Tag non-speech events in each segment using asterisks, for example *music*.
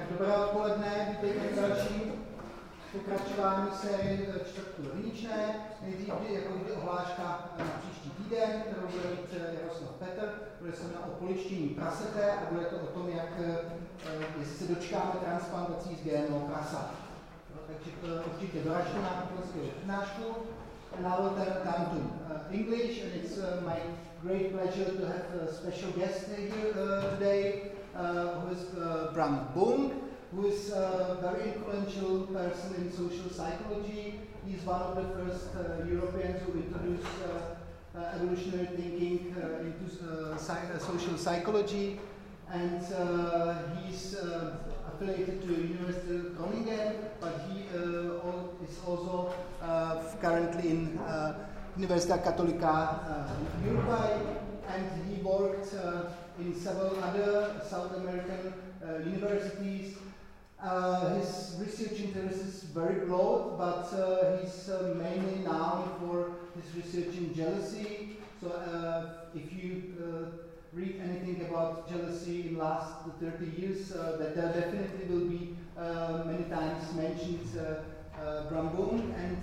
Tak dobré odpoledne, vítejte v dalším pokračování série čtvrtku rovničné. Nejdřív jako vždy ohláška na příští týden, kterou bude mít Jaroslav Petr. Bude se o polištění prasete a bude to o tom, jak, jestli se dočkáme transplantací z GMO prasa. No, takže určitě doražte na polského přednášku. And I will turn to uh, English, and it's uh, my great pleasure to have a special guest here uh, today, Uh, who is uh, Bram Buunk, who is a very influential person in social psychology. He's one of the first uh, Europeans who introduced uh, uh, evolutionary thinking uh, into uh, social psychology, and he's affiliated to the University of Groningen, but he is also currently in Universidad Católica in Uruguay, and he worked in several other South American uh, universities. Uh, his research interest is very broad, but uh, he's uh, mainly known for his research in jealousy. So, uh, if you uh, read anything about jealousy in the last 30 years, that there definitely will be many times mentioned uh, Bram Buunk, and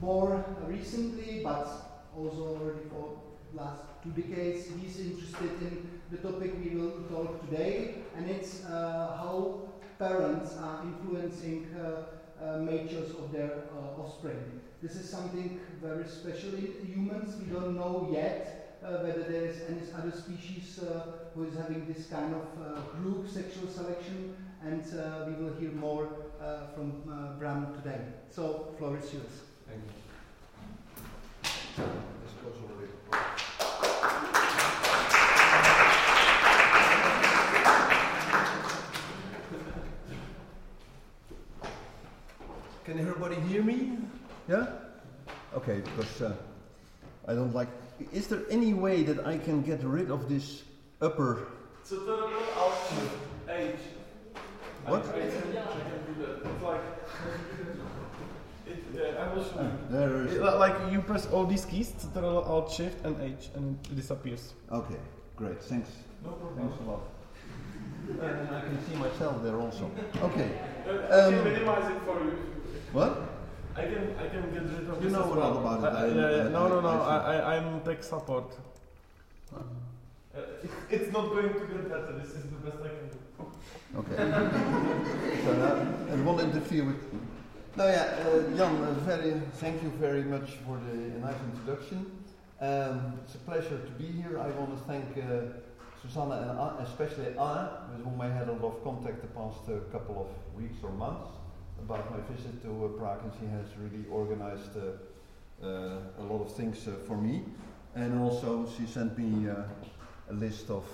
more recently, but also already for last two decades, he's interested in the topic we will talk today, and it's uh, how parents are influencing uh, uh, of their uh, offspring. This is something very special in humans. We don't know yet uh, whether there is any other species who is having this kind of group sexual selection, and we will hear more from Bram today. So, floor is yours. Thank you. Can everybody hear me? Yeah? Okay, because uh, I don't like. Is there any way that I can get rid of this upper? So I'll H. What? I, I, can, I can do that. It's like. It, uh, I will show you. there is. It, like you press all these keys, Ctrl Alt Shift and H, and it disappears. Okay, great. Thanks. No problem. Thanks a lot. and I can see myself there also. *laughs* Okay. Uh, I can um, minimize it for you. What? I can I can get rid of you know as well. about it. I, I, yeah, yeah. No, no, no. I, I, I, am tech support. Uh, it, it's not going to get better. This is the best I can do. Okay. *laughs* so uh, and won't interfere with. No, yeah, uh, Jan. Uh, very thank you very much for the nice introduction. Um, it's a pleasure to be here. I want to thank uh, Susanna and Anna, especially Anna, with whom I had a lot of contact the past uh, couple of weeks or months about my visit to uh, Prague, and she has really organized uh, uh, a lot of things for me. And also, she sent me a list of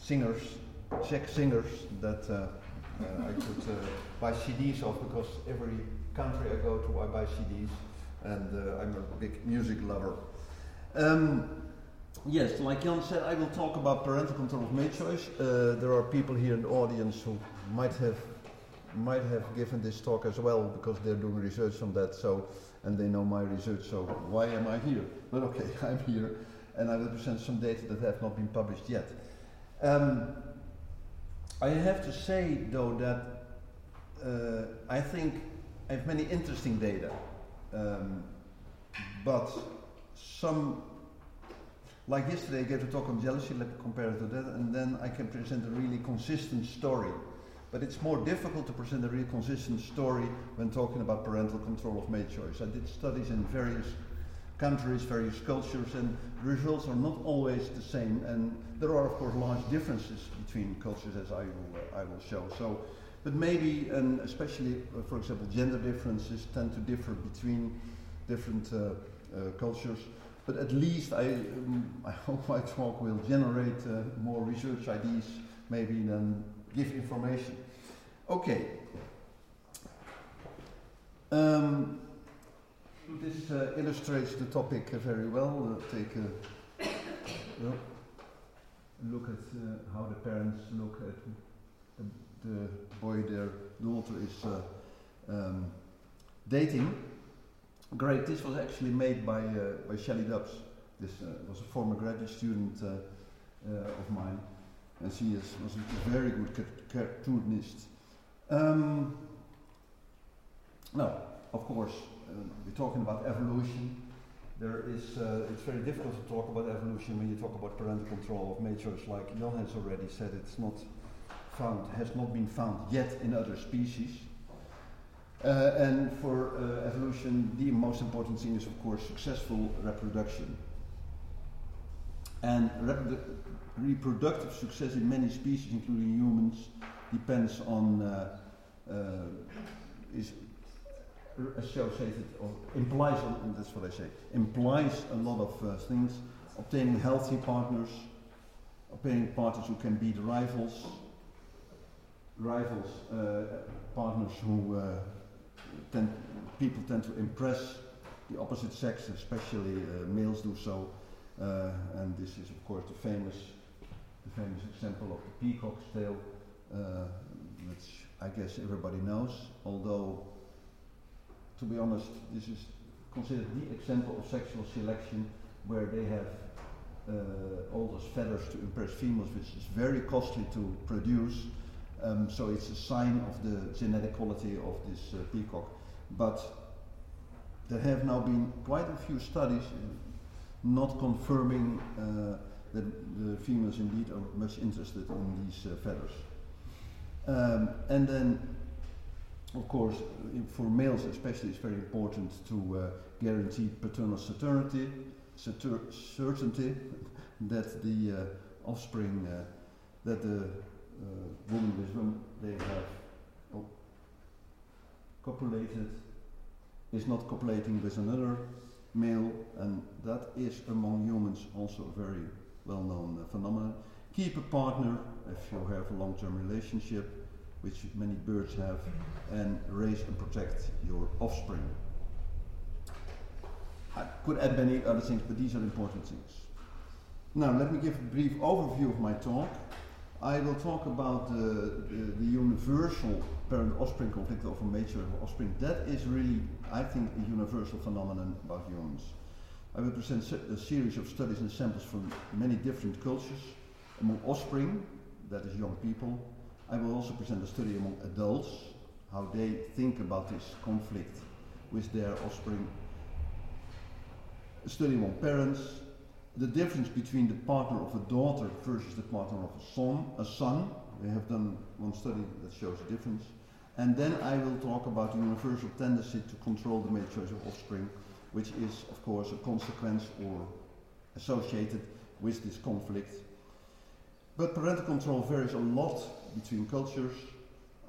singers, Czech singers that I could buy CDs of because every country I go to, I buy CDs, and I'm a big music lover. Um, Yes, like Jan said, I will talk about parental control of mate choice. Uh, there are people here in the audience who might have might have given this talk as well because they're doing research on that. So, and they know my research. So, why am I here? But okay, *laughs* I'm here, and I will present some data that have not been published yet. Um, I have to say though that uh, I think I have many interesting data, um, but some. Like yesterday, I gave a talk on jealousy. Let me compare it to that, and then I can present a really consistent story but it's more difficult to present a really consistent story when talking about parental control of mate choice. I did studies in various countries, various cultures, and the results are not always the same. And there are, of course, large differences between cultures, as I will, uh, I will show. So, but maybe, and especially, uh, for example, gender differences tend to differ between different uh, uh cultures. But at least I, um, *laughs* I hope my talk will generate uh, more research ideas, maybe than give information. Okay. Um, this uh, illustrates the topic uh, very well. Uh, take a look at uh, how the parents look at the, boy their daughter is uh, um, dating. Great. This was actually made by by Shelley Dubs. This was a former graduate student of mine and she is, was a very good cartoonist. Um, now, of course, uh, we're talking about evolution. There is, uh, it's very difficult to talk about evolution when you talk about parental control of matures, like Jan has already said, it's not found, has not been found yet in other species. Uh, and for uh, evolution, the most important thing is, of course, successful reproduction. And reprodu reproductive success in many species, including humans, depends on, uh, uh is associated or implies, that's what I say, implies a lot of uh, things. Obtaining healthy partners, obtaining partners who can beat rivals, rivals, uh, partners who tend, people tend to impress the opposite sex, especially uh, males do so. Uh, and this is, of course, the famous, the famous example of the peacock's tail, uh, which I guess everybody knows. Although, to be honest, this is considered the example of sexual selection where they have uh, all those feathers to impress females, which is very costly to produce. Um, so it's a sign of the genetic quality of this uh, peacock. But there have now been quite a few studies not confirming uh, that the females indeed are much interested in these uh, feathers. Um, and then, of course, for males especially, it's very important to uh, guarantee paternal certainty, certainty *laughs* that the uh, offspring, uh, that the uh, woman with whom they have oh, copulated is not copulating with another male, and that is among humans also a very well known uh, phenomenon. Keep a partner if you have a long term relationship, which many birds have, and raise and protect your offspring. I could add many other things, but these are important things. Now, let me give a brief overview of my talk. I will talk about the, the, the universal parent-offspring conflict of a mature offspring. That is really, I think, a universal phenomenon about humans. I will present a series of studies and samples from many different cultures among offspring, that is young people. I will also present a study among adults, how they think about this conflict with their offspring. A study among parents, the difference between the partner of a daughter versus the partner of a son. A son. We have done one study that shows a difference. And then I will talk about the universal tendency to control the mate choice of offspring, which is, of course, a consequence or associated with this conflict. But parental control varies a lot between cultures.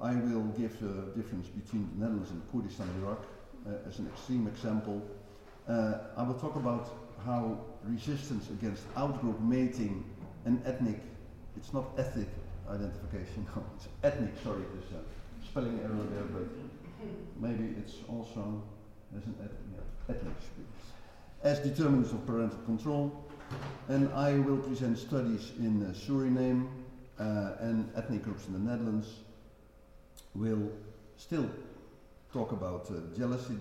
I will give the difference between the Netherlands and Kurdistan, Iraq, uh, as an extreme example. Uh, I will talk about how resistance against outgroup mating and ethnic, it's not ethnic identification, *laughs* no, it's ethnic, sorry, there's a spelling error there, but maybe it's also as an ethnic, yeah, ethnic as determinants of parental control. And I will present studies in uh, Suriname uh, and ethnic groups in the Netherlands. We'll still talk about uh, jealousy,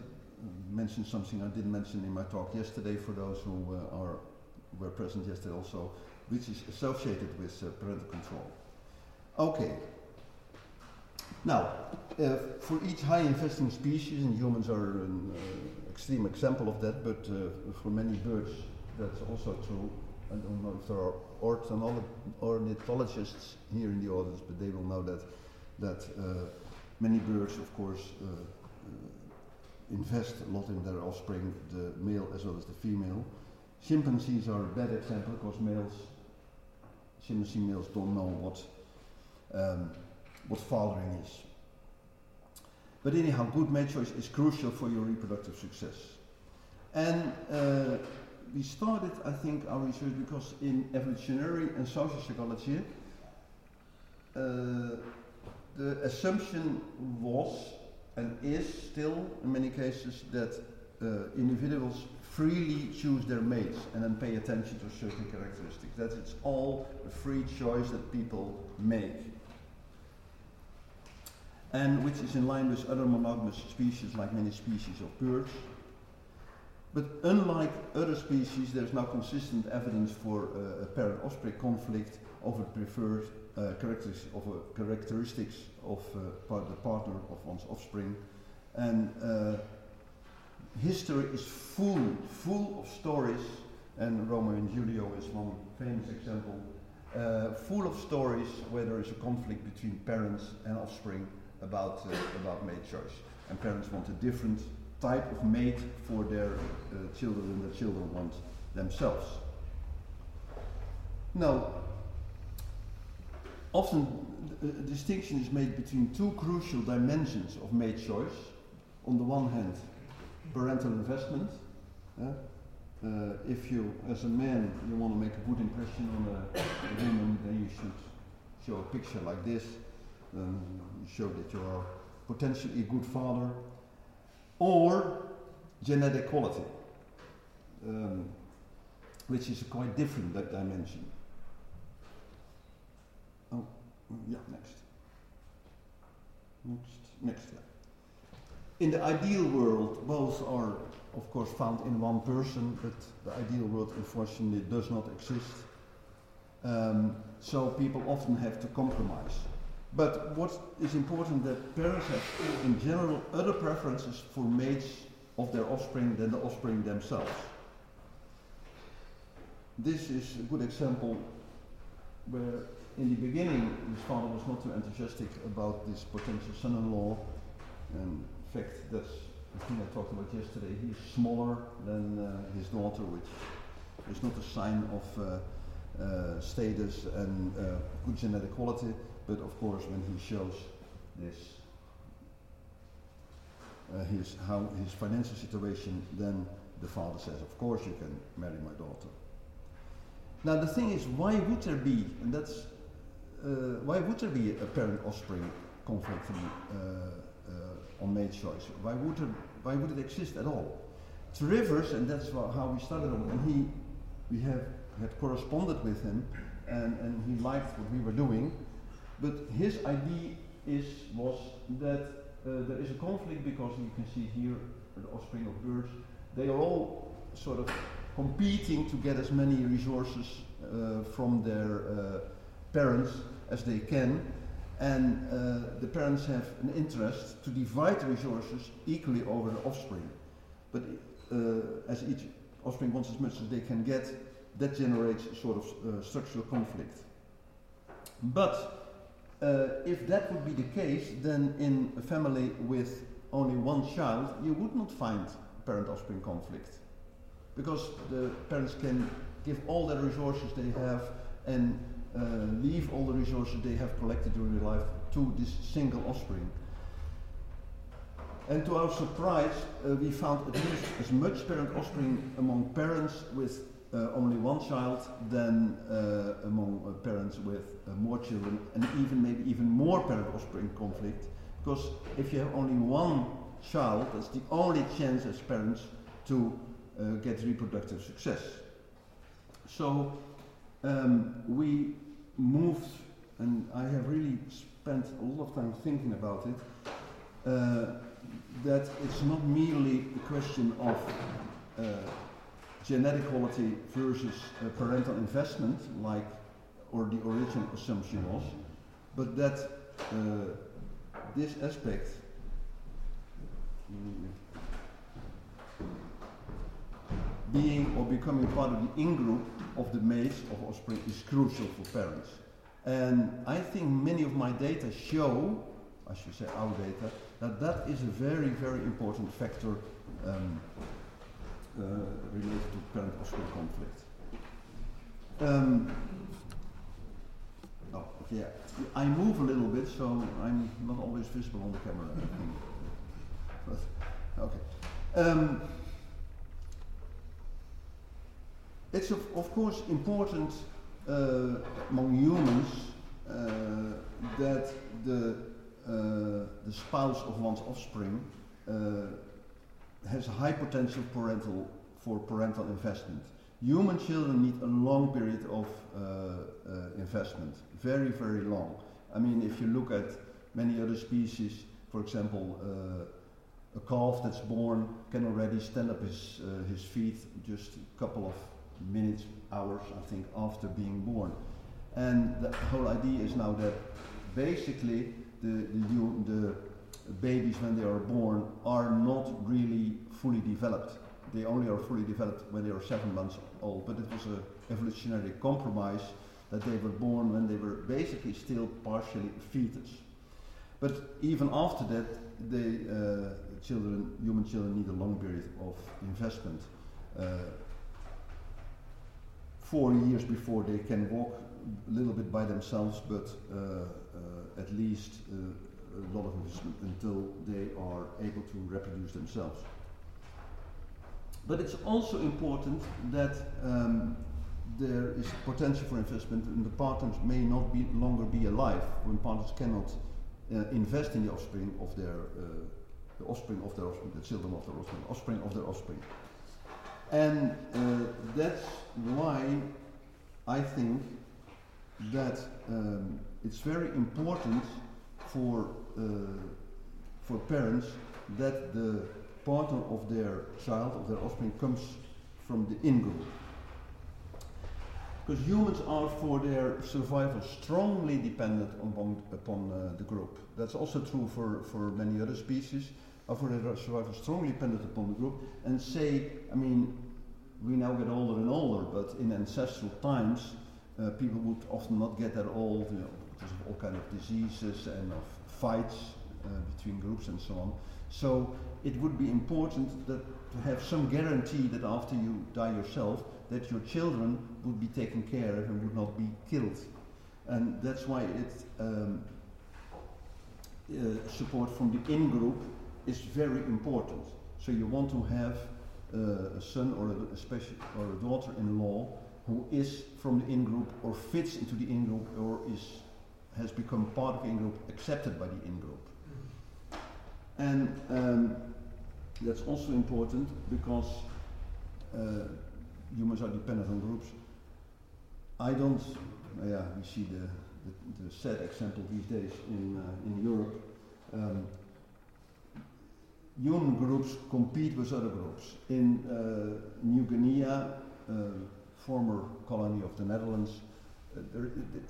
mention something I didn't mention in my talk yesterday for those who uh, are were present yesterday also, which is associated with uh, parental control. Okay. Now, uh, for each high investing species, and humans are an extreme example of that, but for many birds that's also true. I don't know if there are ornithologists here in the audience, but they will know that that uh, many birds, of course, invest a lot in their offspring, the male as well as the female. Chimpanzees are a bad example because males, chimpanzee males don't know what, um, what fathering is. But anyhow, good mate choice is crucial for your reproductive success. And uh, we started, I think, our research because in evolutionary and social psychology, uh, the assumption was and is still, in many cases, that uh, individuals freely choose their mates and then pay attention to certain characteristics. That it's all a free choice that people make. And which is in line with other monogamous species, like many species of birds. But unlike other species, there's now consistent evidence for uh, a parent offspring conflict over preferred uh, characteristics of, uh, characteristics of the partner of one's offspring. And uh, history is full, full of stories, and Romeo and Julio is one famous example, uh, full of stories where there is a conflict between parents and offspring about, uh, about mate choice. And parents want a different type of mate for their uh, children than the children want themselves. Now, often a distinction is made between two crucial dimensions of mate choice. On the one hand, parental investment. Uh, uh, if you, as a man, you want to make a good impression on a, a woman, then you should show a picture like this. Um, show that you are potentially a good father. Or genetic quality, um, which is quite different that dimension. Oh, yeah, next. Next, next, yeah. In the ideal world, both are, of course, found in one person, but the ideal world, unfortunately, does not exist. Um, so people often have to compromise. But what is important that parents have, in general, other preferences for mates of their offspring than the offspring themselves. This is a good example where in the beginning his father was not too enthusiastic about this potential son-in-law and in fact that's the thing I talked about yesterday. He's smaller than uh, his daughter which is not a sign of uh, uh, status and uh, good genetic quality but of course when he shows this uh, his, how his financial situation then the father says of course you can marry my daughter. Now the thing is why would there be and that's uh, why would there be a parent offspring conflict uh, uh, on mate choice? Why would, there, why would it exist at all? Trivers, and that's how we started on, and he, we have had corresponded with him, and, and he liked what we were doing, but his idea is, was that uh, there is a conflict because you can see here the offspring of birds, they are all sort of competing to get as many resources uh, from their uh, parents as they can, and uh, the parents have an interest to divide the resources equally over the offspring. But uh, as each offspring wants as much as they can get, that generates a sort of uh, structural conflict. But uh, if that would be the case, then in a family with only one child, you would not find parent-offspring conflict. Because the parents can give all the resources they have and uh, leave all the resources they have collected during their life to this single offspring. And to our surprise, uh, we found at least as much parent offspring among parents with uh, only one child than uh, among uh, parents with more children, and even maybe even more parent offspring conflict. Because if you have only one child, that's the only chance as parents to uh, get reproductive success. So um, we moved, and I have really spent a lot of time thinking about it, uh, that it's not merely a question of uh, genetic quality versus uh, parental investment, like or the original assumption was, but that uh, this aspect being or becoming part of the in-group of the mates of offspring is crucial for parents. And I think many of my data show, I should say our data, that that is a very, very important factor um, uh, related to parent-offspring conflict. Um, yeah. I move a little bit, so I'm not always visible on the camera. but, *laughs* okay. Um, it's of, of course important uh, among humans uh, that the, uh, the spouse of one's offspring uh, has a high potential parental for parental investment. Human children need a long period of uh, uh, investment, very, very long. I mean, if you look at many other species, for example, a calf that's born can already stand up his, his feet just a couple of minutes, hours, I think, after being born. And the whole idea is now that basically the, the, the babies when they are born are not really fully developed. They only are fully developed when they are seven months old, but it was an evolutionary compromise that they were born when they were basically still partially fetus. But even after that, the uh, children, human children, need a long period of investment. Uh, four years before they can walk a little bit by themselves, but uh, uh at least uh, a lot of investment until they are able to reproduce themselves. But it's also important that um, there is potential for investment and the partners may not be longer be alive when partners cannot uh, invest in the offspring of their uh, the offspring of their offspring, the children of their offspring, offspring of their offspring. And uh, that's why I think that um, it's very important for uh, for parents that the partner of their child, of their offspring, comes from the in-group. Because humans are, for their survival, strongly dependent upon, upon uh, the group. That's also true for, for many other species. Are for their survival, strongly dependent upon the group. And say, I mean, we now get older and older, but in ancestral times, uh, people would often not get that old, you know, because of all kind of diseases and of fights uh, between groups and so on. So it would be important that to have some guarantee that after you die yourself, that your children would be taken care of and would not be killed. And that's why um, uh, support from the in-group is very important. So you want to have uh, a son or a, a special or a daughter-in-law who is from the in-group or fits into the in-group or is has become part of the in-group, accepted by the in-group. And um, that's also important because uh, humans are dependent on groups. I don't, yeah, we see the, the, the, sad example these days in, uh, in Europe. Um, human groups compete with other groups. In uh, New Guinea, uh, former colony of the Netherlands, uh,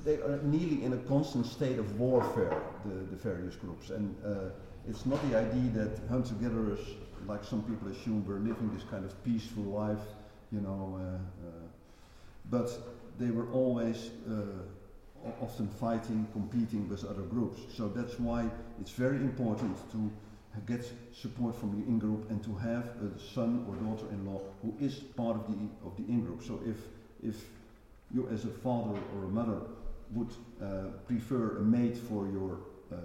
they are nearly in a constant state of warfare, the, the various groups. And uh, it's not the idea that hunter-gatherers, like some people assume, were living this kind of peaceful life you know. Uh, uh, but they were always uh, often fighting, competing with other groups. So that's why it's very important to get support from the in-group and to have a son or daughter-in-law who is part of the of the in-group. So if if you as a father or a mother would uh, prefer a mate for your uh,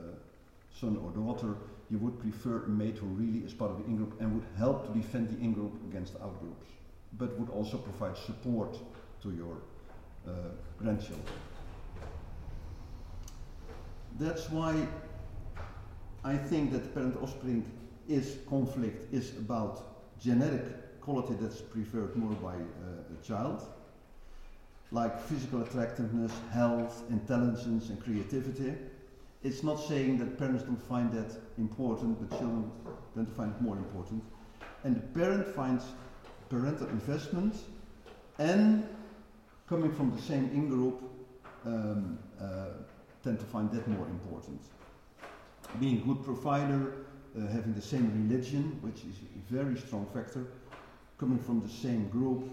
son or daughter, you would prefer a mate who really is part of the in-group and would help to defend the in-group against out-groups but would also provide support to your uh, grandchildren. That's why I think that parent offspring is conflict is about genetic quality that's preferred more by uh, a child, like physical attractiveness, health, intelligence, and creativity. It's not saying that parents don't find that important, but children don't find it more important. And the parent finds parental investment and coming from the same in-group um, uh, tend to find that more important. Being a good provider, uh, having the same religion, which is a very strong factor, coming from the same group,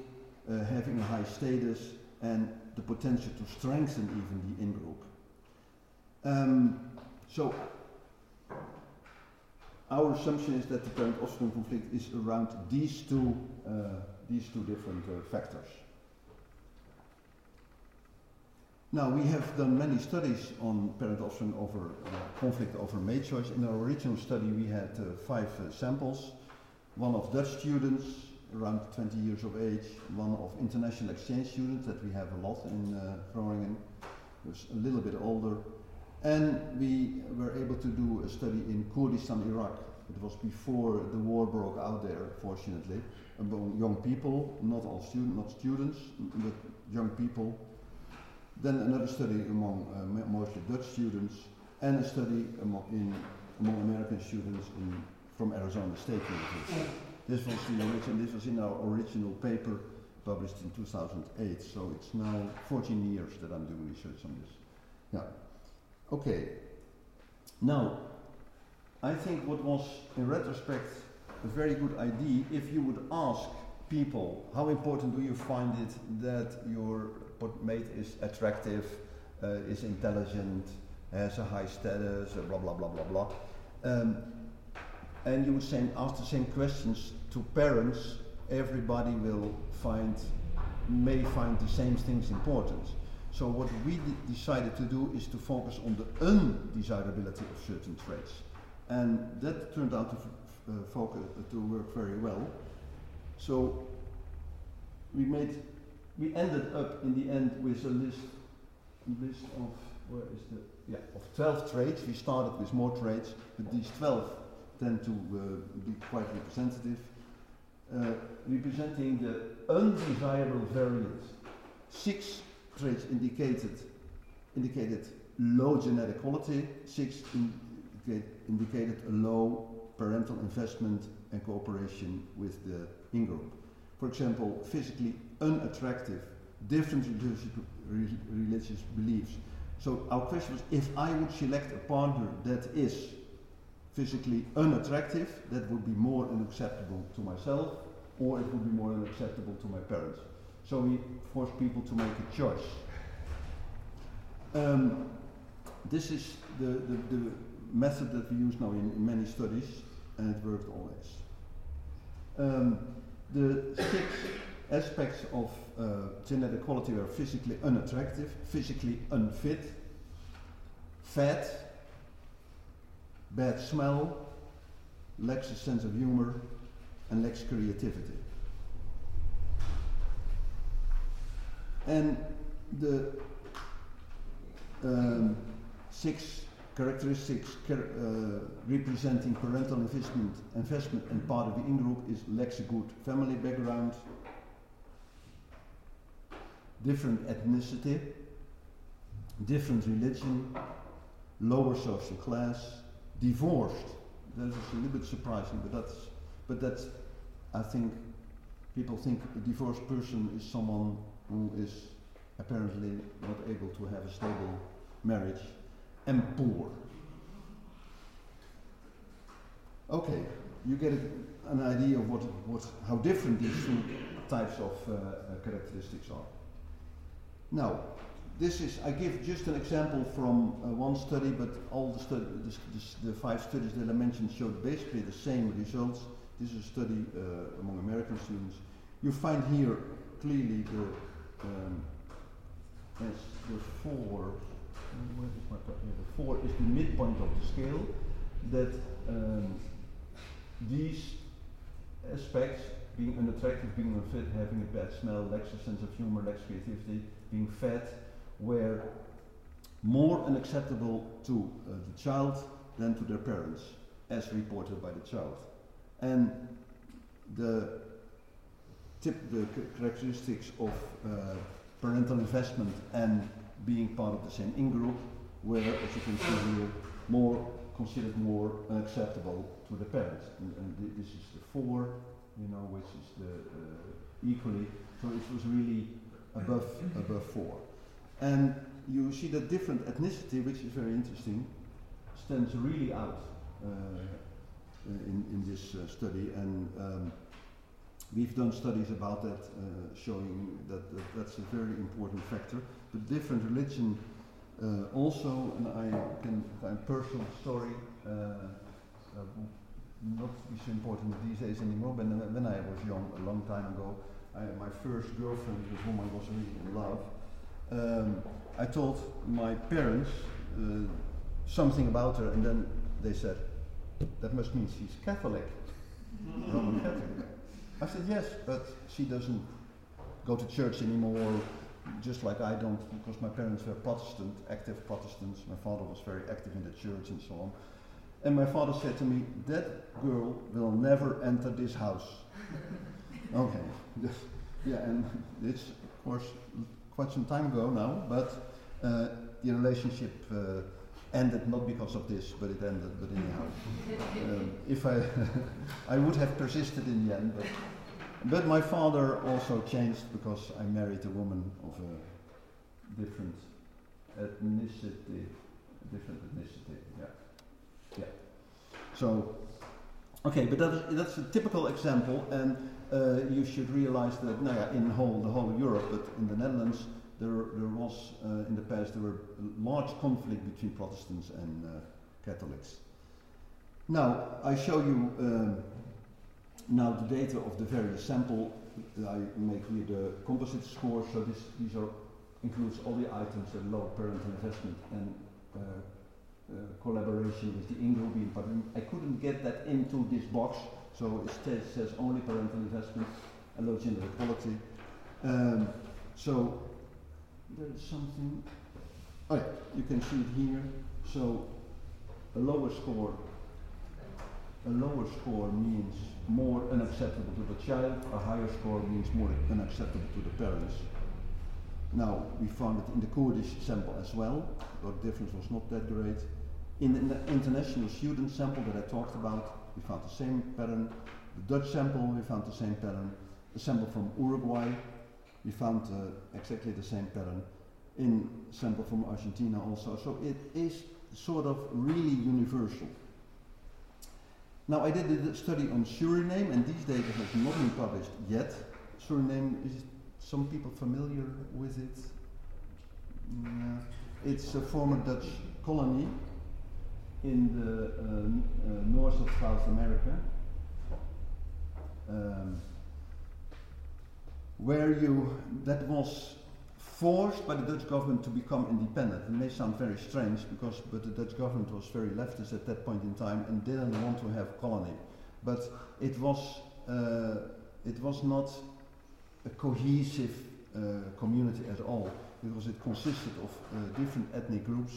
uh, having a high status, and the potential to strengthen even the in-group. Um, so our assumption is that the parent-offspring conflict is around these two, uh, these two different uh, factors. Now, we have done many studies on parent-offspring over uh, conflict over mate choice. In our original study, we had five samples. One of Dutch students, around 20 years of age. One of international exchange students, that we have a lot in uh, Groningen, who's a little bit older. And we were able to do a study in Kurdistan, Iraq. It was before the war broke out there, fortunately, among young people, not all students, not students, but young people. Then another study among uh, mostly Dutch students, and a study among, in, among American students in, from Arizona State University. This was the original, this was in our original paper published in 2008. So it's now 14 years that I'm doing research on this. Yeah. Okay. Now, I think what was, in retrospect, a very good idea if you would ask people how important do you find it that your mate is attractive, uh, is intelligent, has a high status, blah blah blah blah blah. Um, and you would say, ask the same questions to parents, everybody will find, may find the same things important. So what we decided to do is to focus on the undesirability of certain traits. And that turned out to, uh, focus, uh, to work very well. So we made, we ended up in the end with a list, list of, where is the, yeah, of 12 traits. We started with more traits, but these 12 tend to uh, be quite representative. Uh, representing the undesirable variants. Six traits indicated indicated low genetic quality, six indicate, indicated a low parental investment and cooperation with the in-group. For example, physically unattractive, different religious, beliefs. So our question was, if I would select a partner that is physically unattractive, that would be more unacceptable to myself, or it would be more unacceptable to my parents. So we force people to make a choice. Um, this is the, the, the, method that we use now in, in, many studies, and it worked always. Um, the six aspects of uh, genetic quality were physically unattractive, physically unfit, fat, bad smell, lacks a sense of humor, and lacks creativity. And the um, six characteristics char uh, representing parental investment, investment and part of the in-group is lacks a good family background, different ethnicity, different religion, lower social class, divorced. That is a little bit surprising, but that's, but that's, I think, people think a divorced person is someone who is apparently not able to have a stable marriage, and poor. Okay, you get a, an idea of what, what, how different these two types of uh, uh, characteristics are. Now, this is, I give just an example from uh, one study, but all the, the, five studies that I mentioned showed basically the same results. This is a study uh, among American students. You find here clearly the, um, as the four, where is my, the four is the midpoint of the scale, that um, these aspects, being unattractive, being unfit, having a bad smell, lacks a sense of humor, lacks creativity, being fat, were more unacceptable to uh, the child than to their parents, as reported by the child. And the, tip, the characteristics of uh, parental investment and being part of the same in-group were, as you can see here, more considered more unacceptable to the parents. And, and th this is the four, you know, which is the uh, equally. So it was really above above four. And you see that different ethnicity, which is very interesting, stands really out uh, in, in this uh, study. And um, we've done studies about that, uh, showing that, that, that's a very important factor. But different religion uh, also, and I can, a personal story, uh, uh, not so important these days anymore, but when I was young, a long time ago, I, my first girlfriend with whom I was really in love, um, I told my parents uh, something about her, and then they said, that must mean she's Catholic, *laughs* Roman Catholic. I said, yes, but she doesn't go to church anymore, just like I don't, because my parents were Protestant, active Protestants. My father was very active in the church and so on. And my father said to me, that girl will never enter this house. *laughs* okay. *laughs* yeah, and it's, of course, quite some time ago now, but uh, the relationship uh, ended not because of this, but it ended, but anyhow. um, if I, *laughs* I would have persisted in the end, but But my father also changed because I married a woman of a different ethnicity. Different ethnicity, yeah. Yeah. So, okay, but that is, that's a typical example, and uh, you should realize that no, yeah, in whole, the whole Europe, but in the Netherlands, there, there was uh, in the past there were large conflict between Protestants and uh, Catholics. Now I show you um, now the data of the various sample. I make here the composite score. So this these are includes all the items: the low parental investment and uh, uh, collaboration with the in-group but I couldn't get that into this box, so it says only parental investment and low genetic quality. Um, so there is something. Oh yeah, you can see it here. So a lower score. A lower score means more unacceptable to the child. A higher score means more unacceptable to the parents. Now we found it in the Kurdish sample as well, but the difference was not that great. In the international student sample that I talked about, we found the same pattern. The Dutch sample, we found the same pattern. The sample from Uruguay, we found uh, exactly the same pattern. In sample from Argentina also. So it is sort of really universal. Now I did a study on Suriname and these data have not been published yet. Suriname, is some people familiar with it? Yeah. It's a former Dutch colony in the uh, uh, north of South America, um, where you that was forced by the Dutch government to become independent. It may sound very strange because but the Dutch government was very leftist at that point in time and didn't want to have a colony. But it was uh, it was not a cohesive uh, community at all because it consisted of uh, different ethnic groups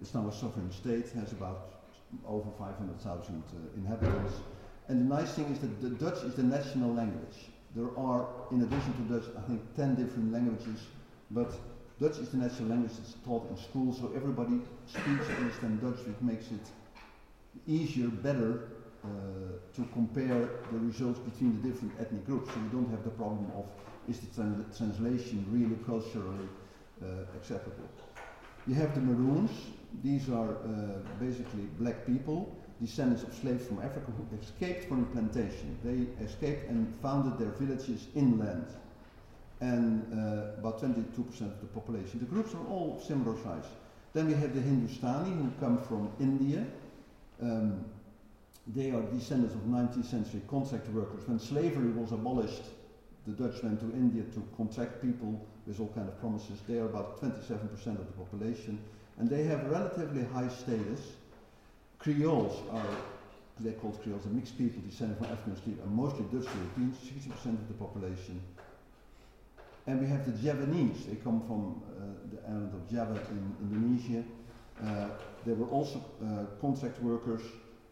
it's now a sovereign state, has about over 500,000 uh, inhabitants. And the nice thing is that the Dutch is the national language. There are, in addition to Dutch, I think 10 different languages, but Dutch is the national language that's taught in school, so everybody speaks and understands Dutch, which makes it easier, better uh, to compare the results between the different ethnic groups. So you don't have the problem of is the translation really culturally uh, acceptable. You have the Maroons, these are uh, basically black people, descendants of slaves from Africa who escaped from the plantation. They escaped and founded their villages inland. And uh, about 22% of the population. The groups are all similar size. Then we have the Hindustani who come from India. Um, they are descendants of 19th century contract workers. When slavery was abolished, the Dutch went to India to contract people with all kind of promises. They are about 27% of the population and they have relatively high status. Creoles are, they're called Creoles, are mixed people descended from African and are mostly Dutch Europeans, 60% of the population. And we have the Javanese, they come from uh, the island of Java in Indonesia. Uh, they were also uh, contract workers,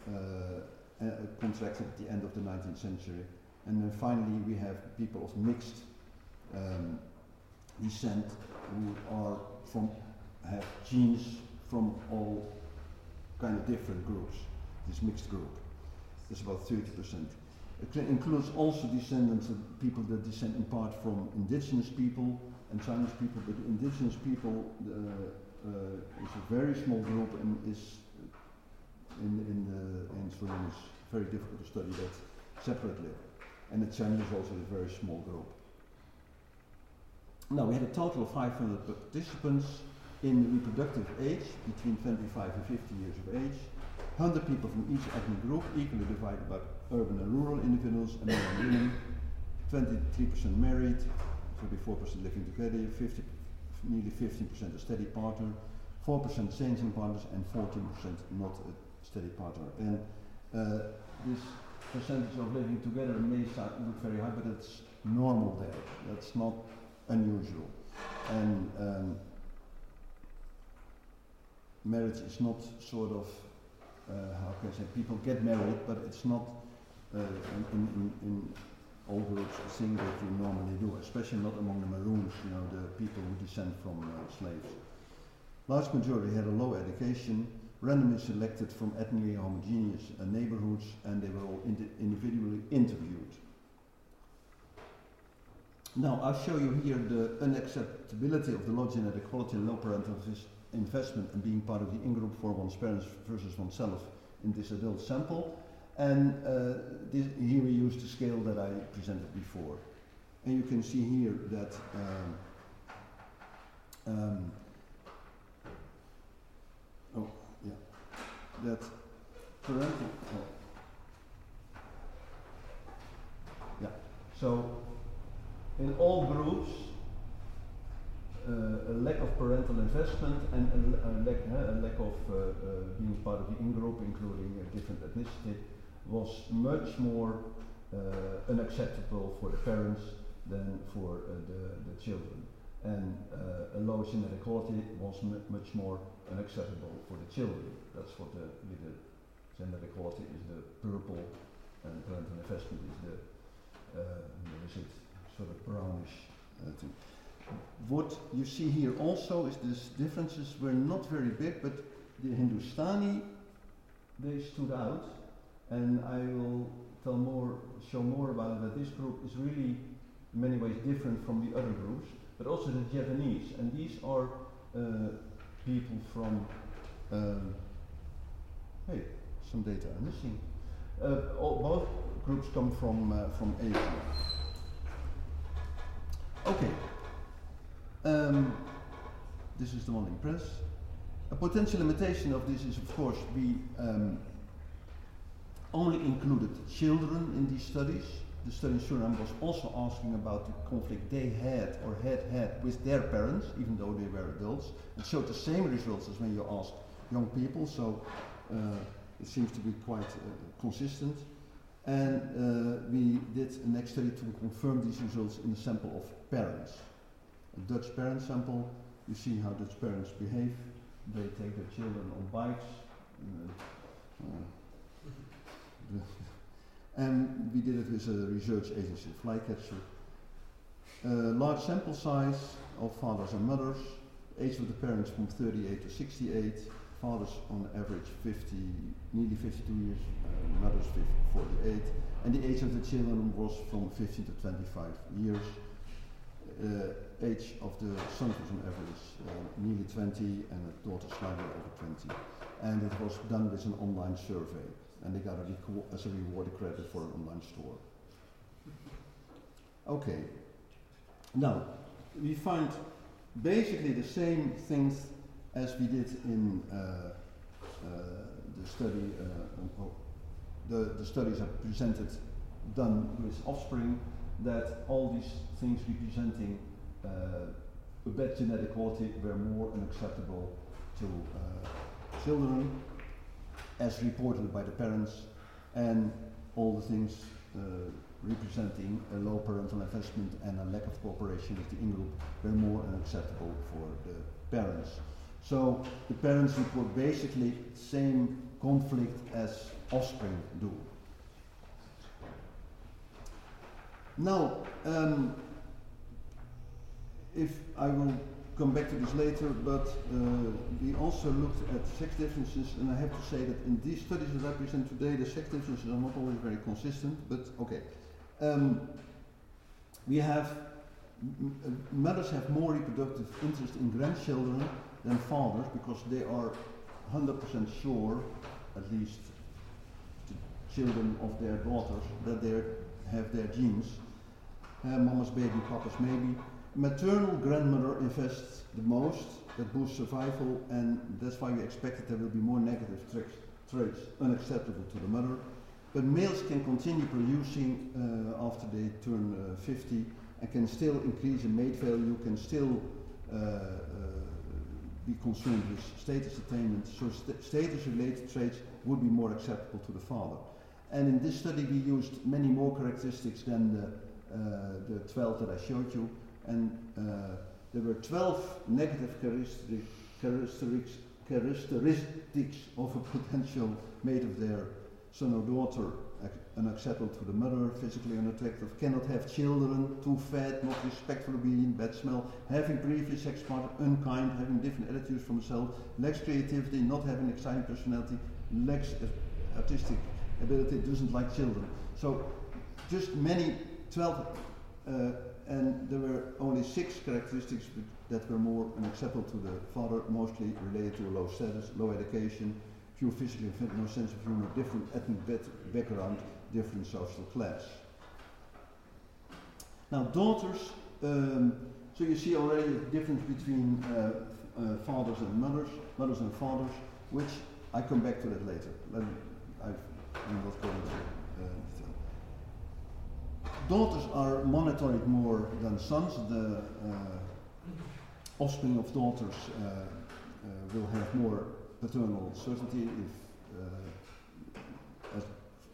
uh, uh, contracted at the end of the 19th century. And then finally we have people of mixed um, descent who are from have genes from all kind of different groups, this mixed group. It's about 30%. It includes also descendants of people that descend in part from indigenous people and Chinese people, but indigenous people uh, uh, is a very small group and is in, in, the, in Suriname is very difficult to study that separately. And the Chinese also is a very small group. Now we had a total of 500 participants in the reproductive age, between 25 and 50 years of age, 100 people from each ethnic group, equally divided by urban and rural individuals and men and women, 23% married, 34% living together, 50, nearly 15% a steady partner, 4% changing partners, and 14% not a steady partner. And uh, this percentage of living together may look very high, but it's normal there. That's not unusual. And um, marriage is not sort of, uh, how can I say, people get married, but it's not uh, in, in, in all groups a thing that you normally do, especially not among the Maroons, you know, the people who descend from uh, slaves. Large majority had a low education, randomly selected from ethnically homogeneous uh, neighborhoods, and they were all indi individually interviewed. Now, I'll show you here the unacceptability of the low genetic quality and low parental investment and being part of the in-group for one's parents versus oneself in this adult sample. And uh, this, here we use the scale that I presented before. And you can see here that um, um, oh yeah that parental oh. yeah so in all groups uh, a lack of parental investment and a, a lack, uh, a lack of uh, uh, being part of the in-group, including a different ethnicity, was much more uh, unacceptable for the parents than for uh, the, the children. And a low genetic quality was much more unacceptable for the children. That's what the, the genetic quality is the purple and parental investment is the, what is it, sort of brownish thing. What you see here also is these differences were not very big, but the Hindustani, they stood out, and I will tell more, show more about that this group is really in many ways different from the other groups, but also the Japanese, and these are uh, people from, um, hey, some data are missing. Uh, all, both groups come from, uh, from Asia. Okay, um, this is the one in press. A potential limitation of this is, of course, we um, only included children in these studies. The study in Suriname was also asking about the conflict they had or had had with their parents, even though they were adults. It showed the same results as when you asked young people, so uh, it seems to be quite uh, consistent. And uh, we did a next study to confirm these results in a sample of parents a Dutch parent sample. You see how Dutch parents behave. They take their children on bikes. Uh, *laughs* and we did it with a research agency, Flycatcher. Uh, large sample size of fathers and mothers, age of the parents from 38 to 68, fathers on average 50, nearly 52 years, uh, mothers 50, 48, and the age of the children was from 15 to 25 years. Uh, age of the son was on average uh, nearly 20 and the daughter slightly over 20. And it was done with an online survey. And they got a as a reward a credit for an online store. Okay. Now, we find basically the same things as we did in uh, uh, the study. Uh, the, the studies are presented, done with offspring, that all these things representing uh, a bad genetic quality were more unacceptable to uh, children as reported by the parents and all the things uh, representing a low parental investment and a lack of cooperation with the in-group were more unacceptable for the parents. So the parents report basically same conflict as offspring do. Now, um, if I will come back to this later, but uh, we also looked at sex differences, and I have to say that in these studies that I present today, the sex differences are not always very consistent, but okay. Um, we have, mothers have more reproductive interest in grandchildren than fathers because they are 100% sure, at least the children of their daughters, that they have their genes. Mama's baby, papa's maybe maternal grandmother invests the most, that boosts survival, and that's why we expect that there will be more negative traits, traits unacceptable to the mother. But males can continue producing uh, after they turn uh, 50 and can still increase in mate value, can still uh, uh be concerned with status attainment, so st status related traits would be more acceptable to the father. And in this study we used many more characteristics than the, Eh, the 12 that I showed you and there eh, were 12 negative characteristics, characteristics of a *laughs* potential mate of their son or daughter, unacceptable to the mother, physically unattractive, cannot have children, too fat, not respectful being, bad smell, having previous sex partner, unkind, having different attitudes from self, lacks creativity, not having exciting personality, lacks artistic ability, doesn't like children. So just many, 12, uh, and there were only six characteristics that were more unacceptable to the father, mostly related to low status, low education, few physical fit, no sense of humor, different ethnic background, different social class. Now, daughters, um, so you see already the difference between uh, uh, fathers and mothers, mothers and fathers, which I come back to that later. Let me, I've, I'm not going to Daughters are monitored more than sons. The uh, offspring of daughters uh, uh, will have more paternal certainty, if, uh,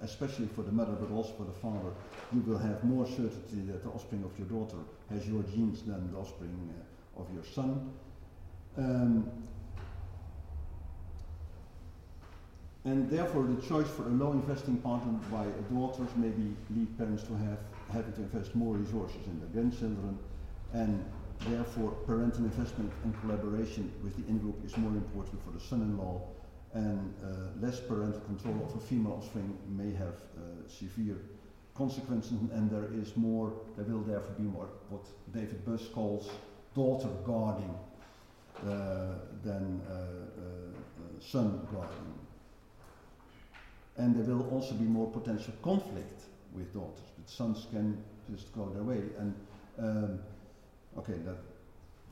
especially for the mother, but also for the father, you will have more certainty that the offspring of your daughter has your genes than the offspring of your son. Um, and therefore, the choice for a low investing partner by daughters maybe lead parents to have having to invest more resources in their grandchildren, and Therefore, parental investment and collaboration with the in-group is more important for the son-in-law, and uh, less parental control of a female offspring may have uh, severe consequences, and there is more, there will therefore be more what David Buss calls daughter guarding uh, than uh, uh, son guarding. And there will also be more potential conflict with daughters, sons can just go their way. And um, Okay, that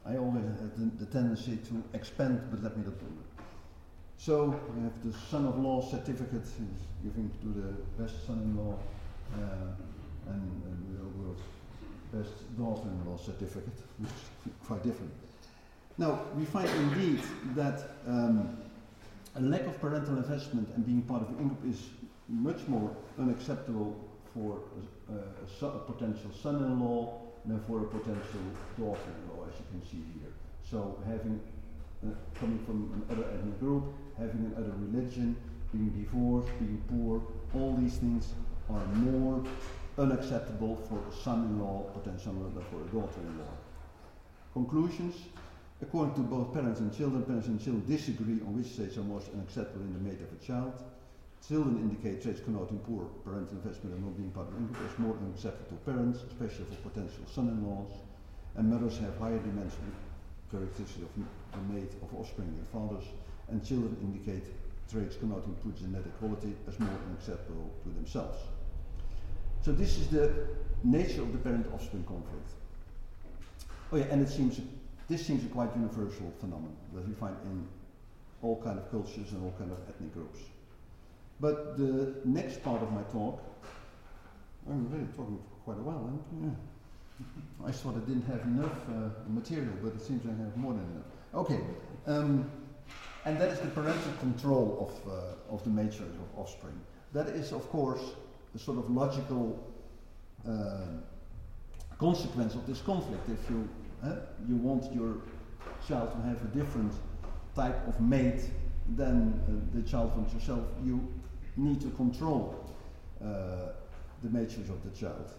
I always have the, tendency to expand, but let me not do it. So we have the son-of-law certificate giving to the best son-in-law uh, and, the world's best daughter-in-law certificate, which is *laughs* quite different. Now, we find indeed that um, a lack of parental investment and being part of the in-group is much more unacceptable for a, a, a, a potential son-in-law than for a potential daughter-in-law, as you can see here. So having, uh, coming from another ethnic group, having another religion, being divorced, being poor, all these things are more unacceptable for a son-in-law, potential than for a daughter-in-law. Conclusions. According to both parents and children, parents and children disagree on which traits are most unacceptable in the mate of a child. Children indicate traits connoting poor parental investment and not being in-group is more unacceptable to parents, especially for potential son-in-laws. And mothers have higher dimensional characteristics of the mate of offspring than fathers. And children indicate traits connoting poor genetic quality as more unacceptable to themselves. So this is the nature of the parent-offspring conflict. Oh yeah, and it seems this seems a quite universal phenomenon that we find in all kind of cultures and all kind of ethnic groups. But the next part of my talk, I'm really talking for quite a while, yeah. I thought I didn't have enough uh, material, but it seems I have more than enough. Okay, um, and that is the parental control of, uh, of the mate choice of offspring. That is, of course, a sort of logical uh, consequence of this conflict. If you, uh, you want your child to have a different type of mate than uh, the child wants yourself, you need to control uh, the mate choice of the child.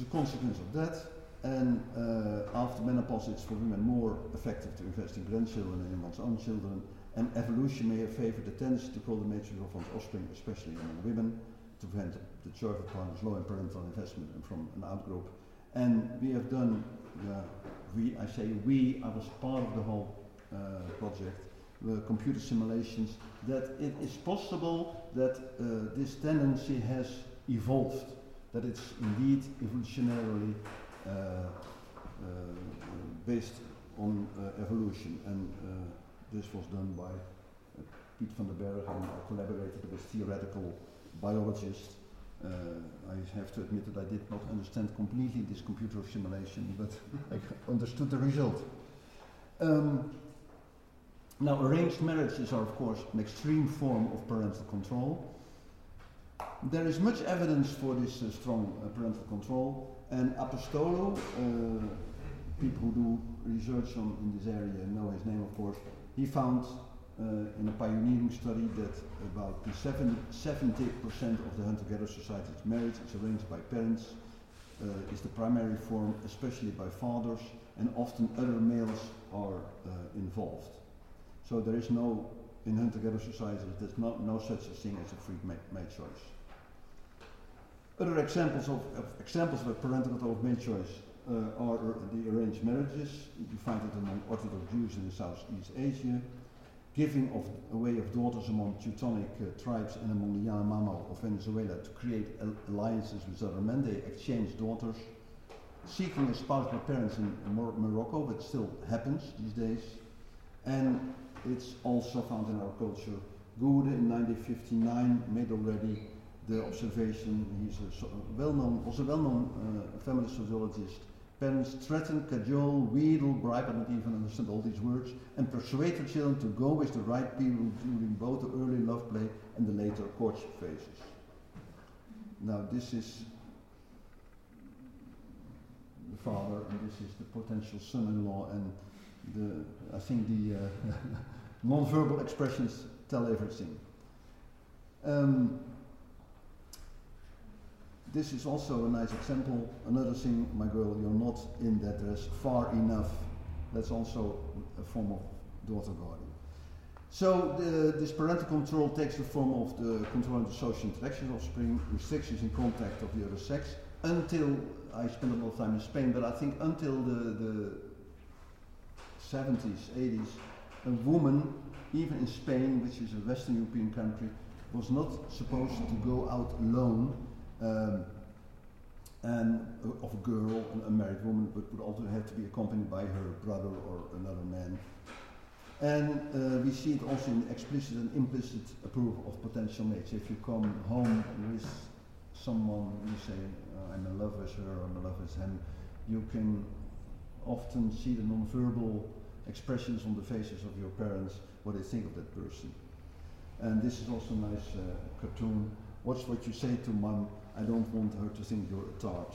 A consequence of that, and uh, after menopause, it's for women more effective to invest in grandchildren than in one's own children. And evolution may have favored the tendency to call the mate choice of one's offspring, especially among women, to prevent the choice of partners low in parental investment and from an outgroup. And we have done, uh, we, I say we, I was part of the whole uh, project, uh, computer simulations, that it is possible that uh, this tendency has evolved, that it's indeed evolutionarily uh, uh based on uh, evolution. And uh, this was done by Piet van der Berg, and I collaborated with theoretical biologists. I have to admit that I did not understand completely this computer simulation, but *laughs* I understood the result. Um, now, arranged marriages are, of course, an extreme form of parental control. There is much evidence for this uh, strong uh, parental control, and Apostolou, uh, people who do research on, in this area know his name, of course, he found uh, in a pioneering study that about 70% of the hunter-gatherer society's marriage is arranged by parents, uh, is the primary form, especially by fathers, and often other males are uh, involved. So there is no, in hunter-gatherer societies, there's no, no such a thing as a free mate choice. Other examples of, of examples of parental control of mate choice uh, are the arranged marriages. You find it among Orthodox Jews in Southeast Asia, giving of, away of daughters among Teutonic uh, tribes and among the Yanomamo of Venezuela to create alliances with other men. They exchange daughters. Seeking a spouse by parents in Mor Morocco, which still happens these days. And it's also found in our culture. Goode in 1959 made already the observation, he's a well-known, also well-known uh, feminist sociologist, Parents threaten, cajole, wheedle, bribe, I don't even understand all these words, and persuade their children to go with the right people during both the early love play and the later courtship phases. Now, this is the father, and this is the potential son-in-law, and the, I think the uh, *laughs* non-verbal expressions tell everything. Um, this is also a nice example. Another thing, my girl, you're not in that dress far enough. That's also a form of daughter guarding. So the, this parental control takes the form of the controlling the social interactions of offspring, restrictions in contact of the other sex, until I spent a lot of time in Spain, but I think until the, the 70s, 80s, a woman, even in Spain, which is a Western European country, was not supposed to go out alone um, and uh, of a girl, a married woman, but would also have to be accompanied by her brother or another man. And uh, we see it also in explicit and implicit approval of potential mates. If you come home with someone, you say, uh, I'm in love with her, I'm in love with him, you can often see the non-verbal expressions on the faces of your parents, what they think of that person. And this is also a nice uh, cartoon. Watch what you say to mom I don't want her to think you're a tart.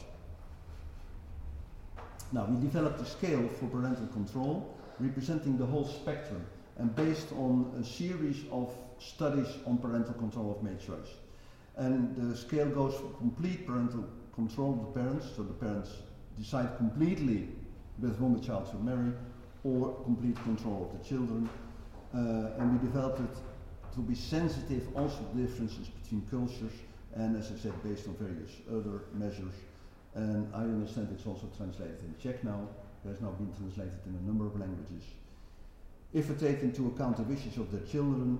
Now, we developed a scale for parental control representing the whole spectrum and based on a series of studies on parental control of mate choice. And the scale goes for complete parental control of the parents, so the parents decide completely with whom the child should marry, or complete control of the children. Uh, and we developed it to be sensitive also to differences between cultures and as I said, based on various other measures. And I understand it's also translated in Czech now. It has now been translated in a number of languages. If we take into account the wishes of their children,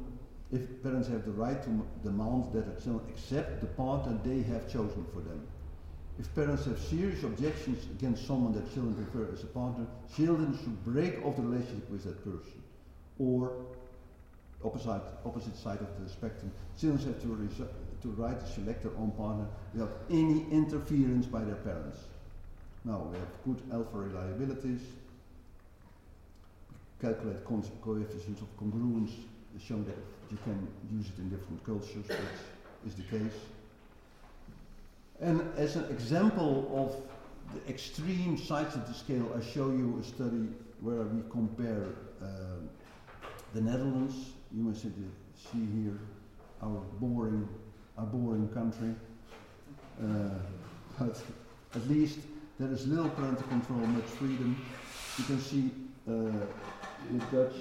if parents have the right to demand that their children accept the part that they have chosen for them. If parents have serious objections against someone that children prefer as a partner, children should break off the relationship with that person. Or, opposite, opposite side of the spectrum, children have to to right to select their own partner without any interference by their parents. Now we have good alpha reliabilities, calculate coefficients of congruence, show that you can use it in different cultures, which is the case. And as an example of the extreme sides of the scale, I show you a study where we compare uh, the Netherlands, you must see here our boring a boring country. Uh, *laughs* but at least there is little parental control, much freedom. You can see uh, the Dutch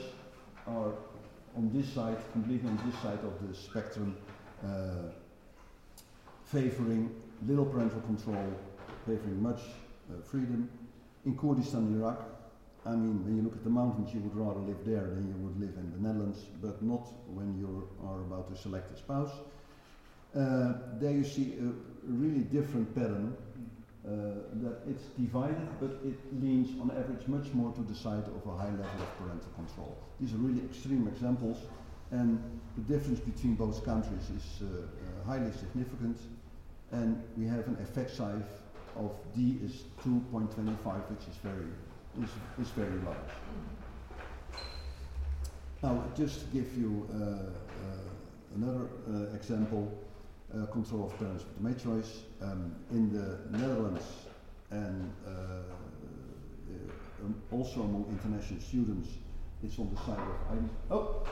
are on this side, completely on this side of the spectrum, uh, favoring little parental control, favoring much uh, freedom. In Kurdistan, Iraq, I mean, when you look at the mountains, you would rather live there than you would live in the Netherlands, but not when you are about to select a spouse. Uh, there you see a really different pattern uh, that it's divided, but it leans on average much more to the side of a high level of parental control. These are really extreme examples, and the difference between both countries is uh, uh highly significant. And we have an effect size of D is 2.25, which is very is, is very large. Now, just to give you uh, uh, another example, uh, control of parents with mate choice. Um, in the Netherlands and uh, uh, um, also among international students, it's on the side of ID. Oh,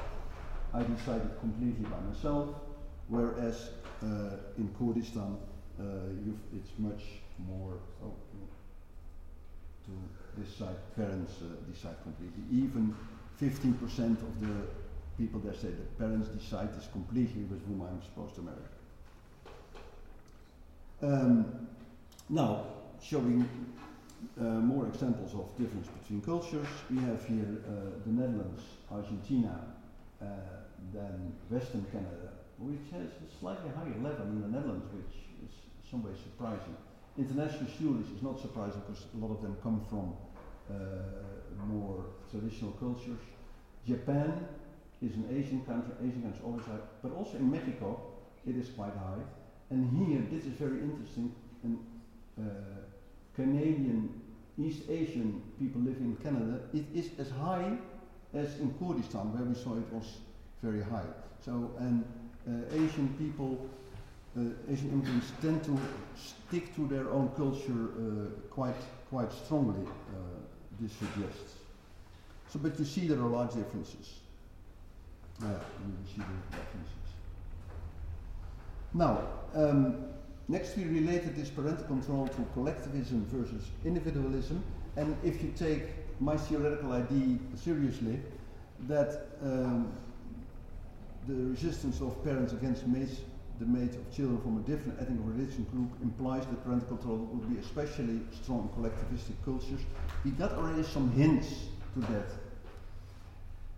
I decided completely by myself, whereas uh, in Kurdistan uh, it's much more oh, to decide, parents uh, decide completely. Even 15% of the people there say that parents decide this completely with whom I'm supposed to marry. Um, now, showing uh, more examples of difference between cultures, we have here uh, the Netherlands, Argentina, uh, then Western Canada, which has a slightly higher level in the Netherlands, which is some way surprising. International students is not surprising because a lot of them come from uh, more traditional cultures. Japan is an Asian country, Asian countries always high, but also in Mexico it is quite high. And here, this is very interesting, uh, Canadian, East Asian people living in Canada, it is as high as in Kurdistan, where we saw it was very high. So, and Asian people, uh, Asian immigrants tend to stick to their own culture uh, quite, quite strongly, this suggests. So, but you see there are large differences. You see the differences. Now, um, next we related this parental control to collectivism versus individualism. And if you take my theoretical idea seriously, that um, the resistance of parents against mates, the mate of children from a different ethnic or religion group implies that parental control would be especially strong in collectivistic cultures. We got already some hints to that.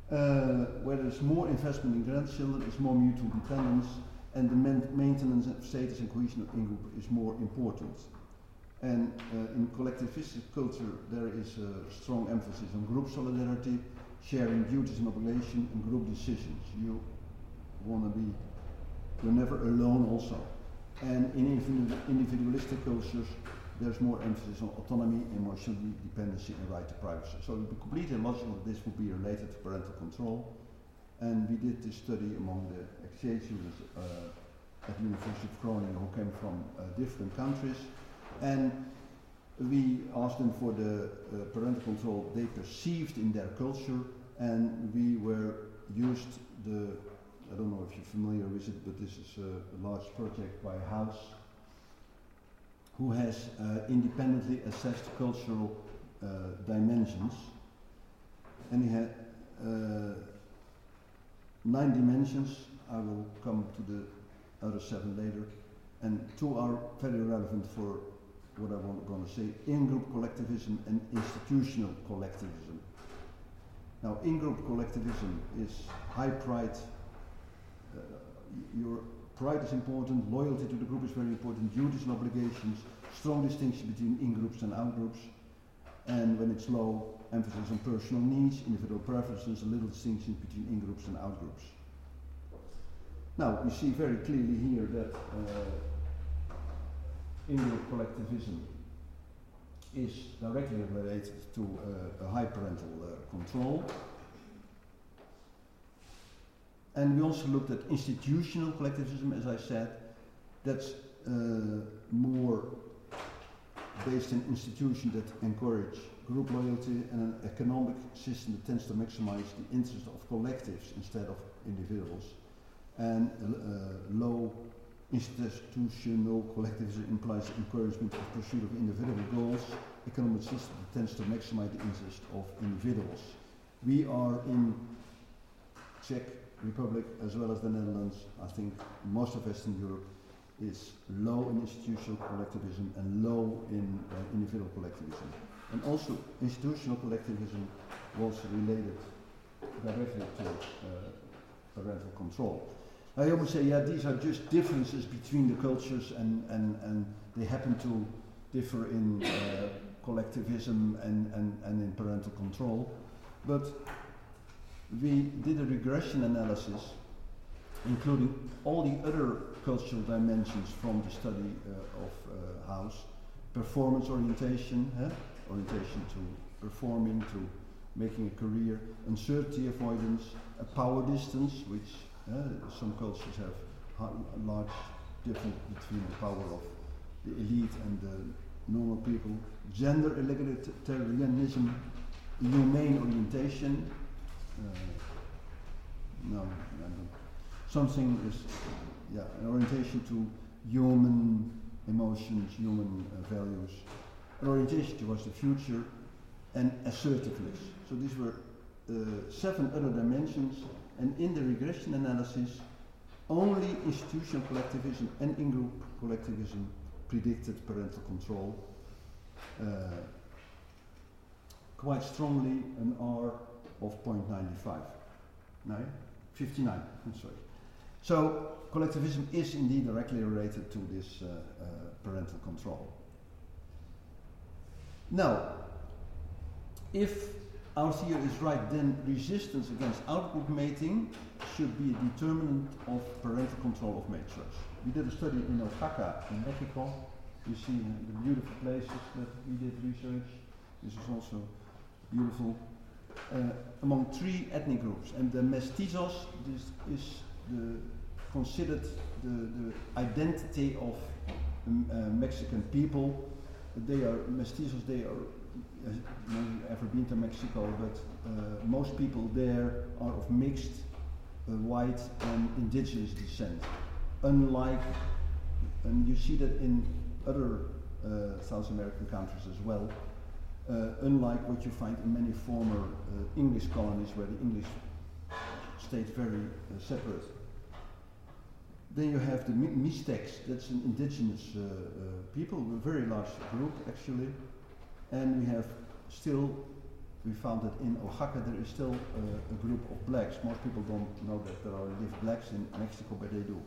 Uh, where there's more investment in grandchildren, there's more mutual dependence, and the maintenance of status and cohesion in group is more important. And uh, in collectivistic culture, there is a strong emphasis on group solidarity, sharing duties and obligations, and group decisions. You want to be, you're never alone also. And in individualistic cultures, there's more emphasis on autonomy, emotional dependency, and right to privacy. So would be completely logical that this would be related to parental control. And we did this study among the exchange students uh, at the University of Groningen who came from uh, different countries. And we asked them for the uh, parental control they perceived in their culture, and we were used the I don't know if you're familiar with it, but this is a, large project by House, who has uh, independently assessed cultural uh, dimensions. And he had uh, nine dimensions. I will come to the other seven later. And two are very relevant for what I'm going to say in-group collectivism and institutional collectivism. Now, in-group collectivism is high pride your pride is important, loyalty to the group is very important, duties and obligations, strong distinction between in-groups and out-groups, and when it's low, emphasis on personal needs, individual preferences, a little distinction between in-groups and out-groups. Now, we see very clearly here that uh, in-group collectivism is directly related to uh, a high parental uh, control, and we also looked at institutional collectivism, as I said, that's uh, more based in institutions that encourage group loyalty and an economic system that tends to maximize the interest of collectives instead of individuals. And uh, low institutional collectivism implies encouragement of pursuit of individual goals. Economic system that tends to maximize the interest of individuals. We are in Czech Republic as well as the Netherlands, I think most of Western Europe is low in institutional collectivism and low in uh, individual collectivism. And also institutional collectivism was related directly to uh, parental control. I always say, yeah, these are just differences between the cultures and, and, and they happen to differ in uh, collectivism and, and, and in parental control. But we did a regression analysis including all the other cultural dimensions from the study uh, of uh, House, performance orientation, orientation to performing, to making a career, uncertainty avoidance, a power distance, which uh, some cultures have a large difference between the power of the elite and the normal people, gender egalitarianism, humane orientation, no, no. Something is, yeah, an orientation to human emotions, human uh, values, an orientation towards the future, and assertiveness. So these were uh, seven other dimensions, and in the regression analysis, only institutional collectivism and in-group collectivism predicted parental control. Uh, quite strongly an R of 0.95. No? 59, I'm sorry. So collectivism is indeed directly related to this uh, uh, parental control. Now, if our theory is right, then resistance against outgroup mating should be a determinant of parental control of mate choices. We did a study in Oaxaca in Mexico. You see the beautiful places that we did research. This is also beautiful. Uh, among three ethnic groups, and the mestizos this is the considered the, the identity of um, uh, Mexican people. They are mestizos. They are uh, ever been to Mexico, but uh, most people there are of mixed uh, white and indigenous descent. Unlike, and you see that in other uh, South American countries as well, unlike what you find in many former uh, English colonies where the English stayed very uh, separate. Then you have the Mi- Mixtecs, that's an indigenous uh, uh, people, a very large group actually. And we have still, we found that in Oaxaca there is still uh, a group of blacks. Most people don't know that there are live blacks in Mexico, but they do.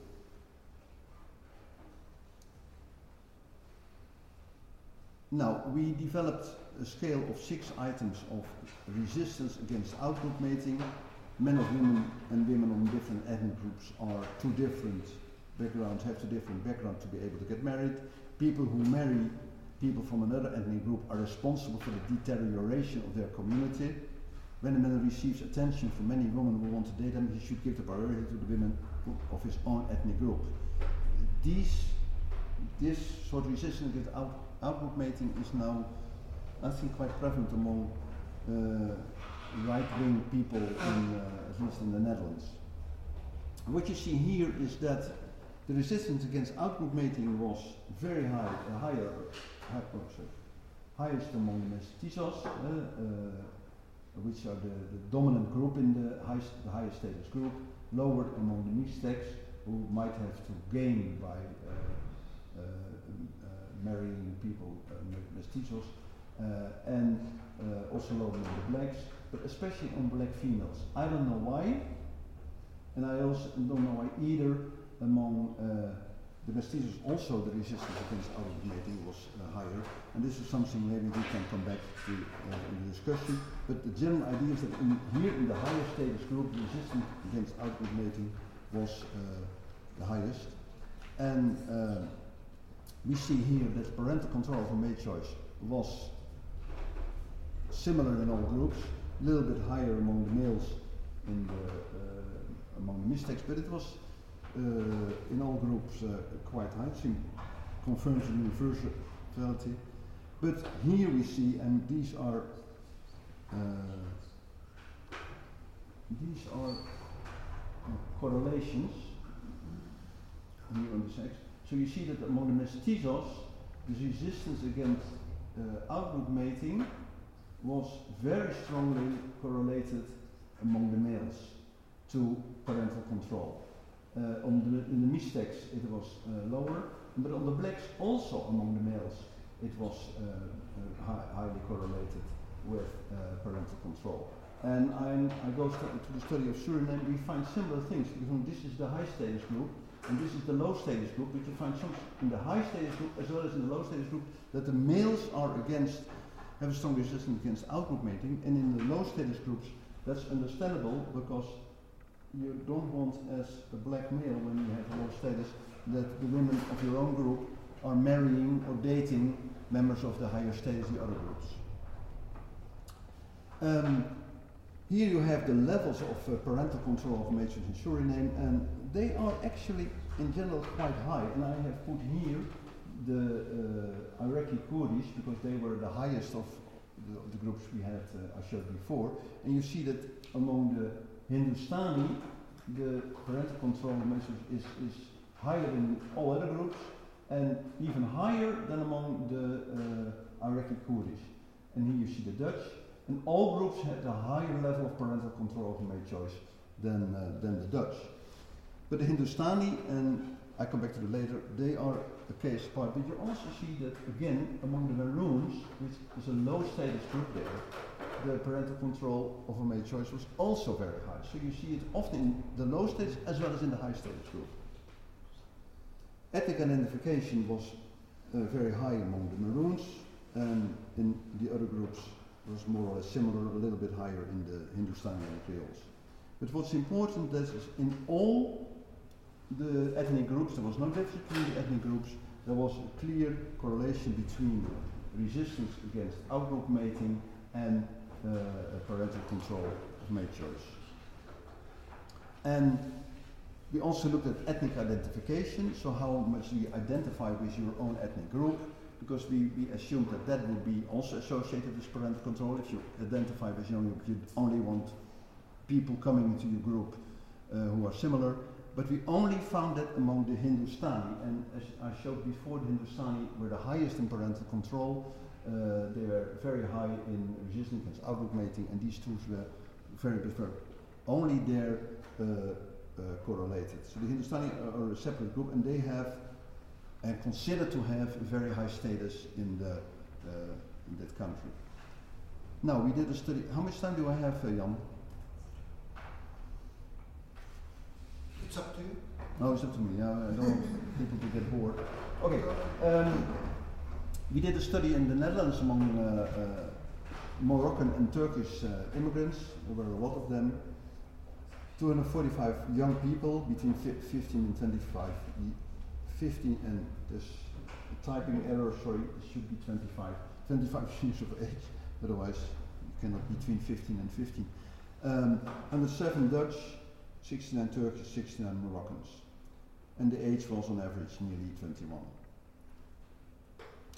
Now, we developed a scale of six items of resistance against outgroup mating. Men of women and women on different ethnic groups are two different backgrounds, have two different backgrounds to be able to get married. People who marry people from another ethnic group are responsible for the deterioration of their community. When a man receives attention from many women who want to date him, he should give the priority to the women of his own ethnic group. These, this sort of resistance against out, mating is now, I think, quite prevalent among uh, right-wing people, in, uh, at least in the Netherlands. What you see here is that the resistance against outgroup mating was very high, uh, higher, high, oh, highest among the mestizos, uh, uh, which are the, the, dominant group in the, highest, the highest status group, lower among the Mixtecs, who might have to gain by uh, marrying people, mestizos, and also lower among the blacks, but especially on black females. I don't know why, and I also don't know why either among uh, the mestizos also the resistance against outgroup mating was uh, higher, and this is something maybe we can come back to uh, in the discussion. But the general idea is that in, here in the higher status group, the resistance against outgroup mating was the highest, and we see here that parental control over mate choice was similar in all groups, a little bit higher among the males in the, uh, among the Mixtecs, but it was uh, in all groups uh, quite high. It confirms the universality. But here we see, and these are these are correlations here on the sex. So you see that among the mestizos, the resistance against uh, outgroup mating was very strongly correlated among the males to parental control. Uh, on the, in the Mixtecs it was uh, lower, but on the blacks also among the males it was uh, high, highly correlated with parental control. And I'm, i go to the study of Suriname, we find similar things, because this is the high status group, and this is the low status group, but you find some in the high status group as well as in the low status group that the males are against, have a strong resistance against outgroup mating, and in the low status groups that's understandable because you don't want as a black male when you have low status that the women of your own group are marrying or dating members of the higher status, the other groups. Um, here you have the levels of uh, parental control of mate choices in Suriname, and they are actually in general quite high. And I have put here the uh, Iraqi Kurdish because they were the highest of the, the groups we had uh, I showed before. And you see that among the Hindustani, the parental control measures is, is higher than all other groups and even higher than among the uh, Iraqi Kurdish. And here you see the Dutch. And all groups had a higher level of parental control of mate choice than, uh, than the Dutch. But the Hindustani, and I come back to that later, they are case apart. But you also see that again among the Maroons, which is a low status group there, the parental control of a mate choice was also very high. So you see it often in the low status as well as in the high status group. Ethnic identification was uh, very high among the Maroons, and in the other groups was more or less similar, a little bit higher in the Hindustani and the Creoles. But what's important is in all the ethnic groups, there was no difference between the ethnic groups, there was a clear correlation between resistance against outgroup mating and uh, parental control of mate choice. And we also looked at ethnic identification, so how much you identify with your own ethnic group, because we, we assumed that that would be also associated with parental control. If you identify with your own group, you only want people coming into your group uh, who are similar. But we only found that among the Hindustani, and as I showed before, the Hindustani were the highest in parental control. Uh, they were very high in resistance against outgroup mating, and these two were very, very only there uh, uh, correlated. So the Hindustani are, are, a separate group, and they have and consider to have a very high status in the uh, in that country. Now we did a study. How much time do I have, uh, Jan? It's up to you. No, it's up to me. Yeah, I don't want *laughs* people to get bored. Okay. Um, we did a study in the Netherlands among uh, uh, Moroccan and Turkish uh, immigrants. There were a lot of them. 245 young people between 15 and 25. 15 and this typing error, sorry, it should be 25. 25 *laughs* years of age, otherwise you cannot be between 15 and 15. Um, 107 Dutch, 69 Turkish, 69 Moroccans. And the age was on average nearly 21.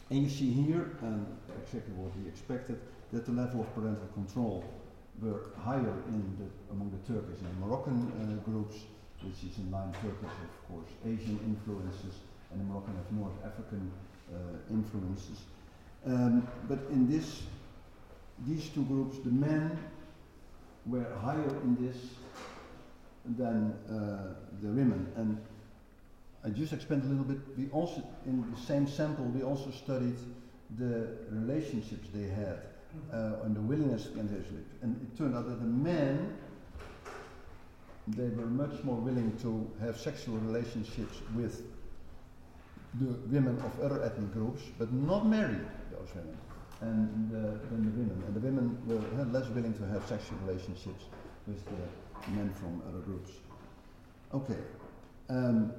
And you see here, and exactly what we expected, that the level of parental control were higher in the, among the Turkish and Moroccan uh, groups, which is in line Turkish, of course, Asian influences, and the Moroccan have North African uh, influences. Um, but in this, these two groups, the men were higher in this than uh, the women. And I just expand a little bit. We also, in the same sample, we also studied the relationships they had uh, and the willingness to engage with. And it turned out that the men, they were much more willing to have sexual relationships with the women of other ethnic groups, but not marry those women, and the, than the women. And the women were less willing to have sexual relationships with the men from other groups. Okay. Um,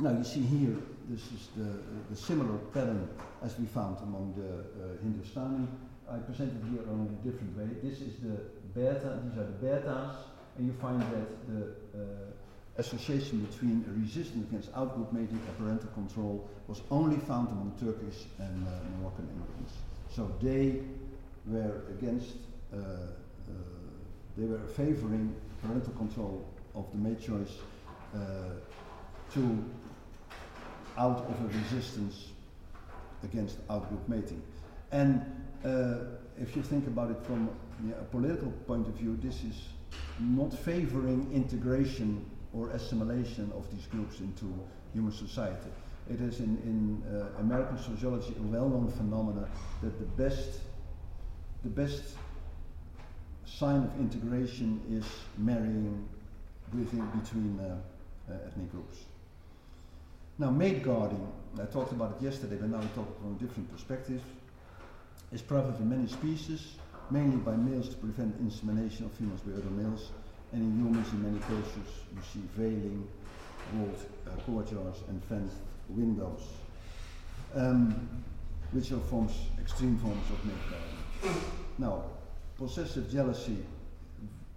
now you see here, this is the, the similar pattern as we found among the uh, Hindustani. I presented here on a different way. This is the beta, these are the betas, and you find that the uh, association between resistance against outgroup mating and parental control was only found among Turkish and uh, Moroccan immigrants. So they were against, uh, uh, they were favoring parental control of the mate choice uh, to out of a resistance against outgroup mating. And uh, if you think about it from yeah, a political point of view, this is not favoring integration or assimilation of these groups into human society. It is in, in uh, American sociology a well-known phenomenon that the best, the best sign of integration is marrying within, between uh, uh, ethnic groups. Now, mate guarding, I talked about it yesterday, but now we talk from a different perspective, is prevalent in many species, mainly by males to prevent insemination of females by other males, and in humans, in many cases, you see veiling, walled uh, courtyards, and fenced windows, um, which are forms, extreme forms of mate guarding. Now, possessive jealousy,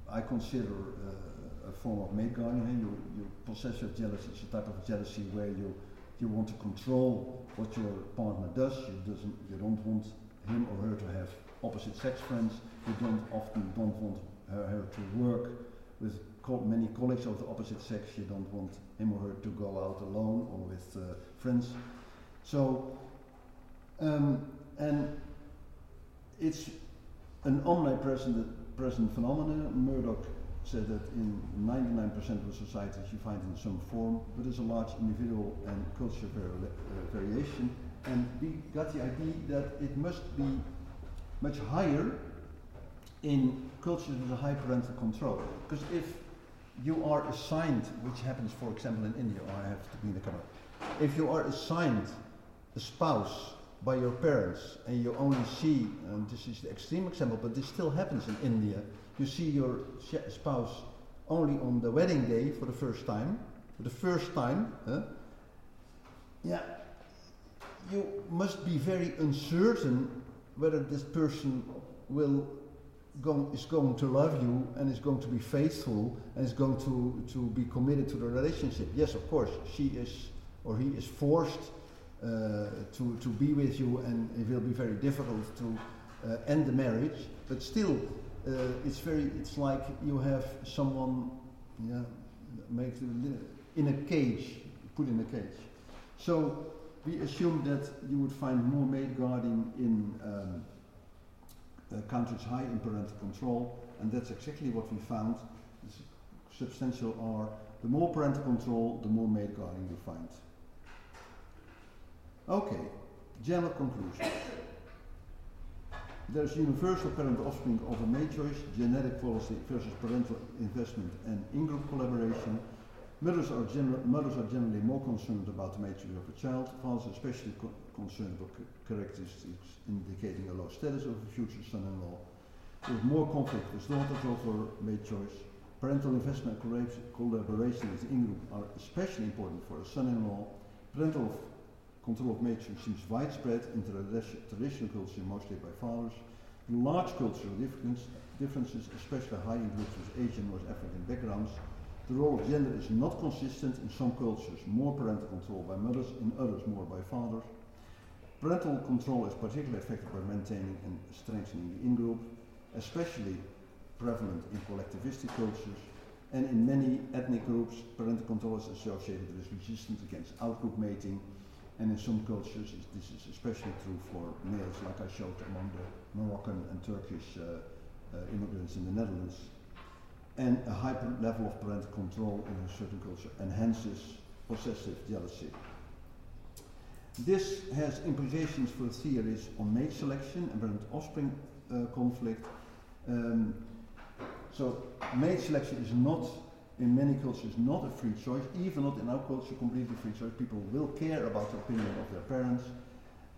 I consider uh, a form of mate guarding. You, you possessive jealousy is a type of jealousy where you you want to control what your partner does. You doesn't you don't want him or her to have opposite sex friends. You don't often don't want her, her to work with co- many colleagues of the opposite sex, you don't want him or her to go out alone or with uh, friends. So, um, and it's an omnipresent present phenomenon. Murdock said that in 99% of societies you find in some form, but there's a large individual and cultural vari- uh, variation. And we got the idea that it must be much higher in cultures with a high parental control. Because if you are assigned, which happens, for example, in India, or I have to be in the camera, if you are assigned a spouse by your parents and you only see, and this is the extreme example, but this still happens in India, you see your spouse only on the wedding day for the first time, for the first time, huh? yeah, you must be very uncertain whether this person will go, is going to love you and is going to be faithful and is going to, to be committed to the relationship. Yes, of course, she is or he is forced to, to be with you and it will be very difficult to uh, end the marriage, but still uh, it's very, it's like you have someone yeah, make in a cage, put in a cage. So we assume that you would find more mate guarding in um, uh, countries high in parental control, and that's exactly what we found. Substantial are the more parental control, the more mate guarding you find. Okay, general conclusion. There's universal parent offspring over mate choice, genetic quality versus parental investment and in-group collaboration. Mothers are, mothers are generally more concerned about the mate choice of a child. Fathers are especially co- concerned about characteristics indicating a low status of a future son-in-law. There's more conflict with daughters over mate choice. Parental investment collaboration with in-group are especially important for a son-in-law. Parental control of choice seems widespread in tradi- traditional culture, mostly by fathers. Large cultural difference, differences, especially high in groups with Asian North African backgrounds. The role of gender is not consistent in some cultures, more parental control by mothers, in others more by fathers. Parental control is particularly effective by maintaining and strengthening the in-group, especially prevalent in collectivistic cultures, and in many ethnic groups, parental control is associated with resistance against outgroup mating, and in some cultures is- this is especially true for males, like I showed among the Moroccan and Turkish uh, uh, immigrants in the Netherlands. And a high level of parental control in a certain culture enhances possessive jealousy. This has implications for theories on mate selection and parent offspring uh, conflict. Um, so, mate selection is not, in many cultures, not a free choice, even not in our culture, completely free choice. People will care about the opinion of their parents.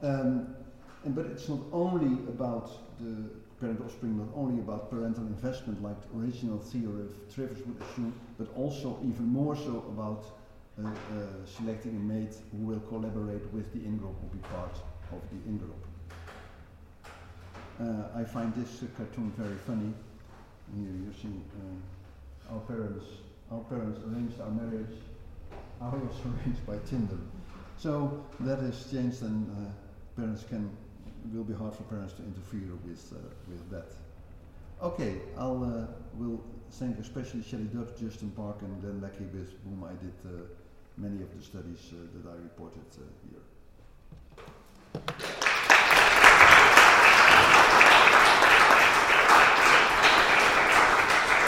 Um, and, but it's not only about the parent offspring, not only about parental investment, like the original theory of Trivers would assume, but also even more so about uh, uh, selecting a mate who will collaborate with the in-group, will be part of the in-group. Uh, I find this cartoon very funny. Here you see uh, our parents, our parents arranged our marriage. Ours *laughs* was arranged by Tinder. So that has changed, and uh, parents can will be hard for parents to interfere with uh, with that. Okay, I'll uh, will thank especially Shelli Dubbs, Justin Park, and Glenn Leckie, with whom I did uh, many of the studies uh, that I reported uh, here.